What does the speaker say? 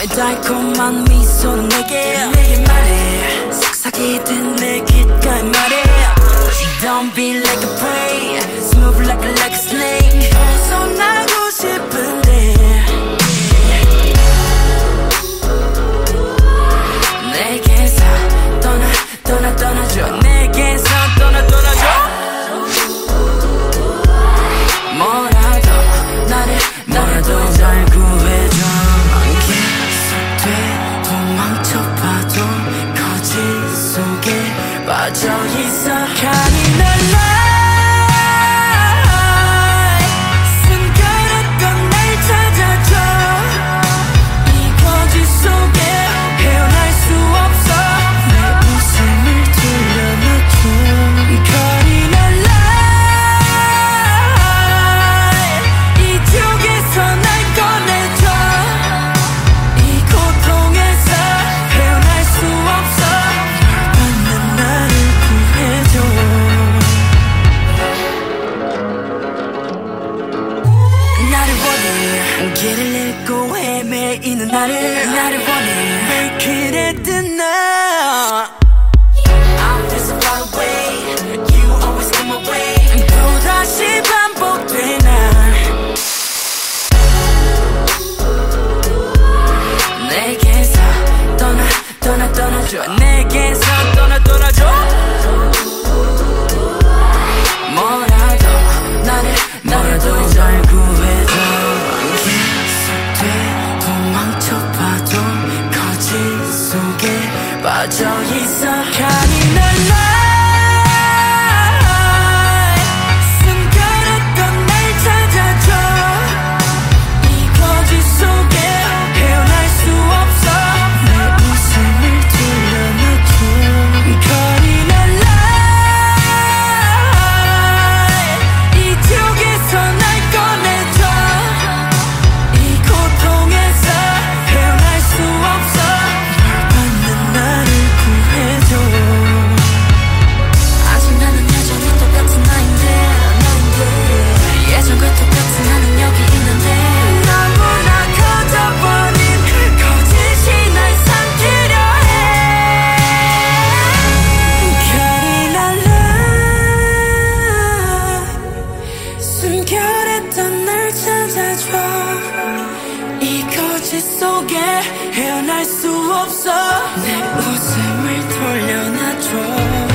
너의 달콤한 미소는 내게 길을 잃고 헤매이는 나를 나를 원해 Make it at the now I'm just one way You always come away 또다시 반복된 날 내게서 떠나 떠나 떠나줘 꺼져 있어. 간이 날라 속에 헤어날 수 없어. 내 웃음을 돌려놔줘.